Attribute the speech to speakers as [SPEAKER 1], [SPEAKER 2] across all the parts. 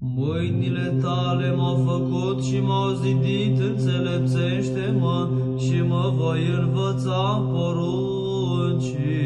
[SPEAKER 1] Mâinile tale m-au făcut și m-au zidit, înțelepțește-mă și mă voi învăța poruncile.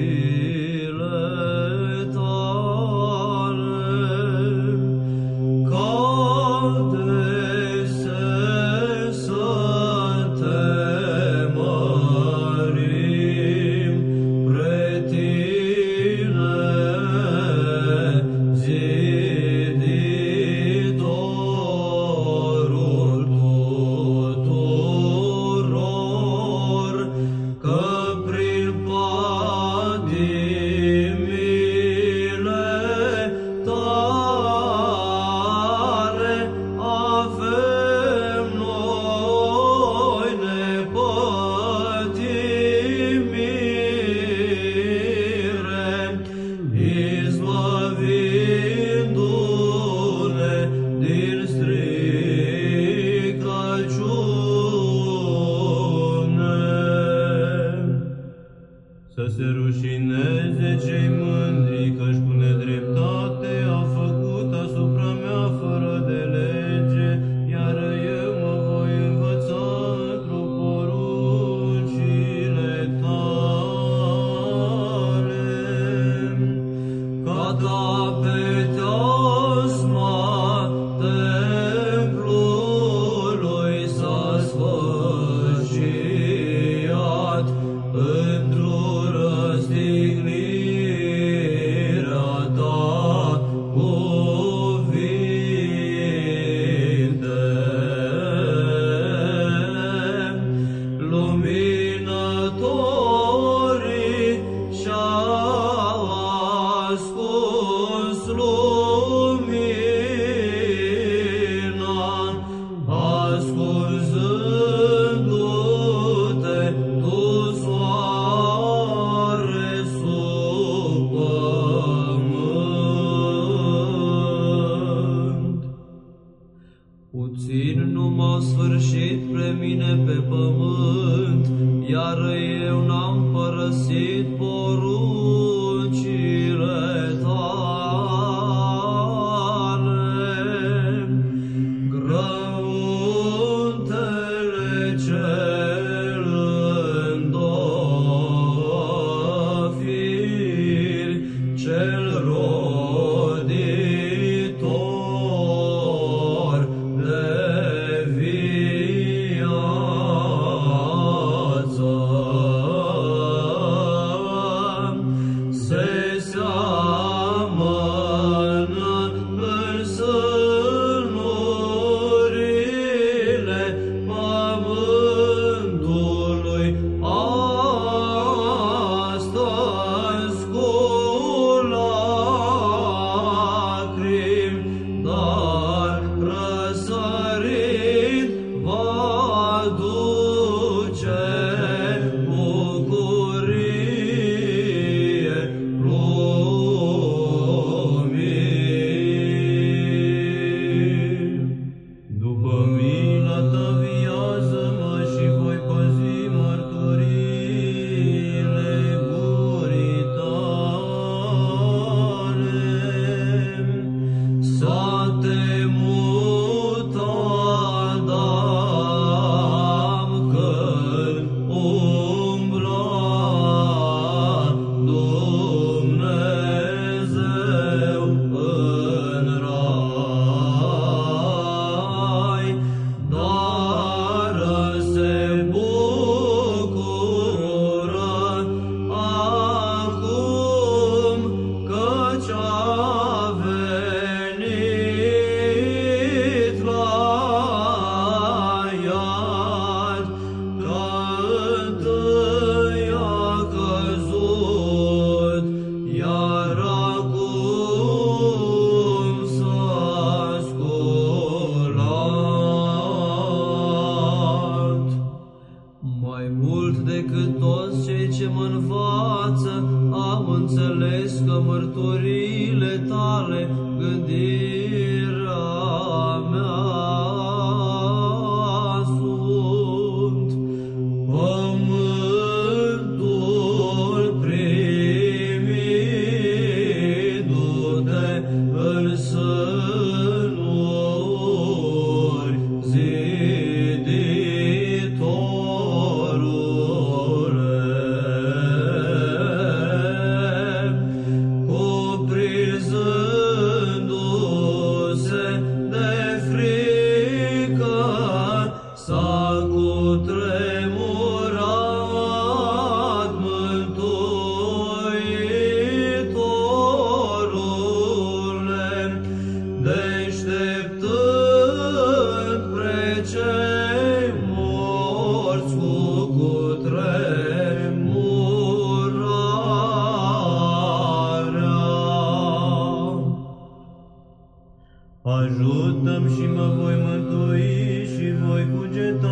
[SPEAKER 1] de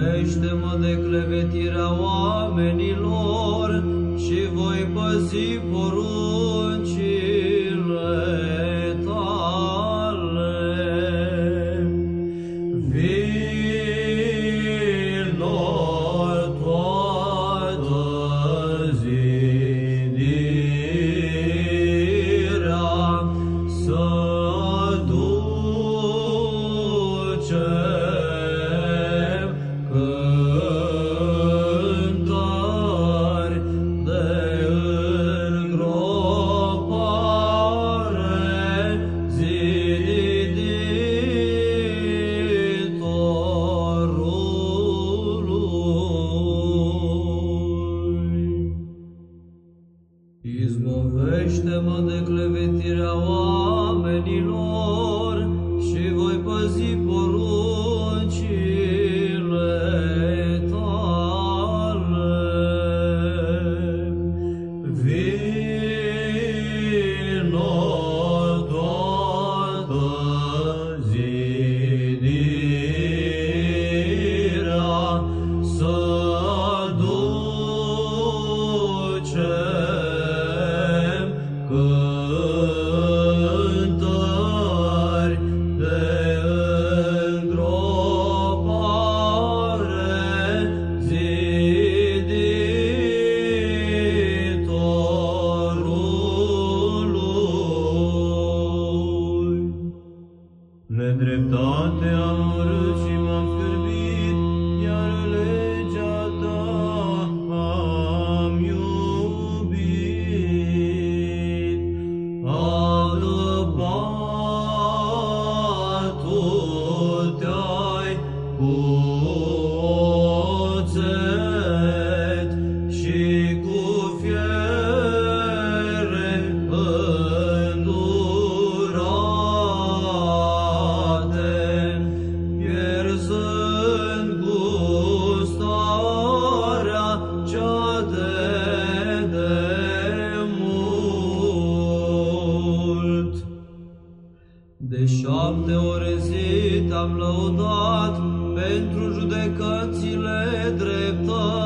[SPEAKER 1] Ferește-mă de clevetirea oamenilor și voi păzi poruncii. Izbovește-mă de clevetirea oamenilor și voi păzi porunca Nedreptate am urât și m-am scârbit, iar le dreptate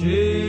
[SPEAKER 1] Jeez.